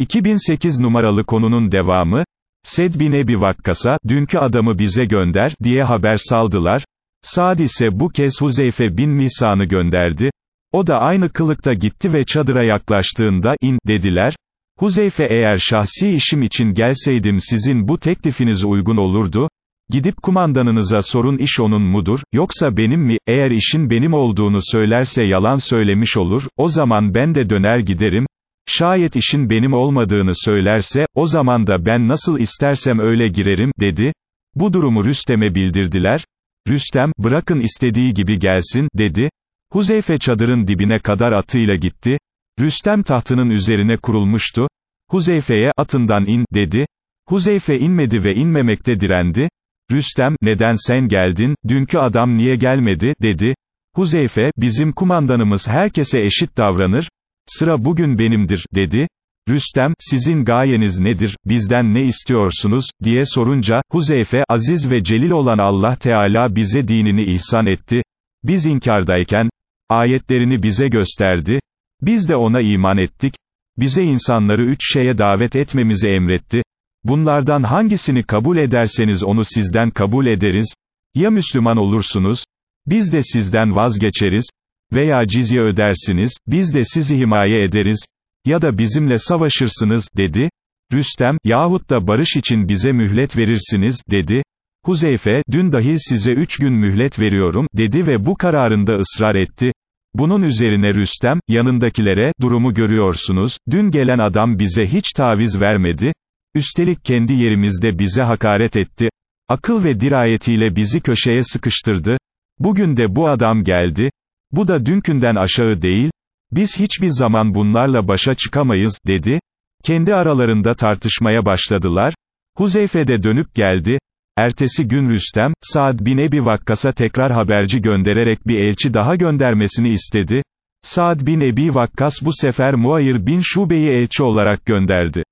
2008 numaralı konunun devamı, Sed bin Ebi Vakkas'a, dünkü adamı bize gönder, diye haber saldılar, Saad ise bu kez Huzeyfe bin Misan'ı gönderdi, o da aynı kılıkta gitti ve çadıra yaklaştığında, in, dediler, Huzeyfe eğer şahsi işim için gelseydim sizin bu teklifiniz uygun olurdu, gidip kumandanınıza sorun iş onun mudur, yoksa benim mi, eğer işin benim olduğunu söylerse yalan söylemiş olur, o zaman ben de döner giderim, şayet işin benim olmadığını söylerse, o zaman da ben nasıl istersem öyle girerim, dedi, bu durumu Rüstem'e bildirdiler, Rüstem, bırakın istediği gibi gelsin, dedi, Huzeyfe çadırın dibine kadar atıyla gitti, Rüstem tahtının üzerine kurulmuştu, Huzeyfe'ye, atından in, dedi, Huzeyfe inmedi ve inmemekte direndi, Rüstem, neden sen geldin, dünkü adam niye gelmedi, dedi, Huzeyfe, bizim kumandanımız herkese eşit davranır, sıra bugün benimdir, dedi, Rüstem, sizin gayeniz nedir, bizden ne istiyorsunuz, diye sorunca, Huzeyfe, aziz ve celil olan Allah Teala bize dinini ihsan etti, biz inkardayken, ayetlerini bize gösterdi, biz de ona iman ettik, bize insanları üç şeye davet etmemizi emretti, bunlardan hangisini kabul ederseniz onu sizden kabul ederiz, ya Müslüman olursunuz, biz de sizden vazgeçeriz, veya cizye ödersiniz, biz de sizi himaye ederiz, ya da bizimle savaşırsınız, dedi, Rüstem, yahut da barış için bize mühlet verirsiniz, dedi, Huzeyfe, dün dahil size üç gün mühlet veriyorum, dedi ve bu kararında ısrar etti, bunun üzerine Rüstem, yanındakilere, durumu görüyorsunuz, dün gelen adam bize hiç taviz vermedi, üstelik kendi yerimizde bize hakaret etti, akıl ve dirayetiyle bizi köşeye sıkıştırdı, bugün de bu adam geldi, bu da dünkünden aşağı değil, biz hiçbir zaman bunlarla başa çıkamayız, dedi, kendi aralarında tartışmaya başladılar, Huzeyfe de dönüp geldi, Ertesi gün Rüstem, Saad bin Ebi Vakkas'a tekrar haberci göndererek bir elçi daha göndermesini istedi. Saad bin Ebi Vakkas bu sefer Muayir bin Şube'yi elçi olarak gönderdi.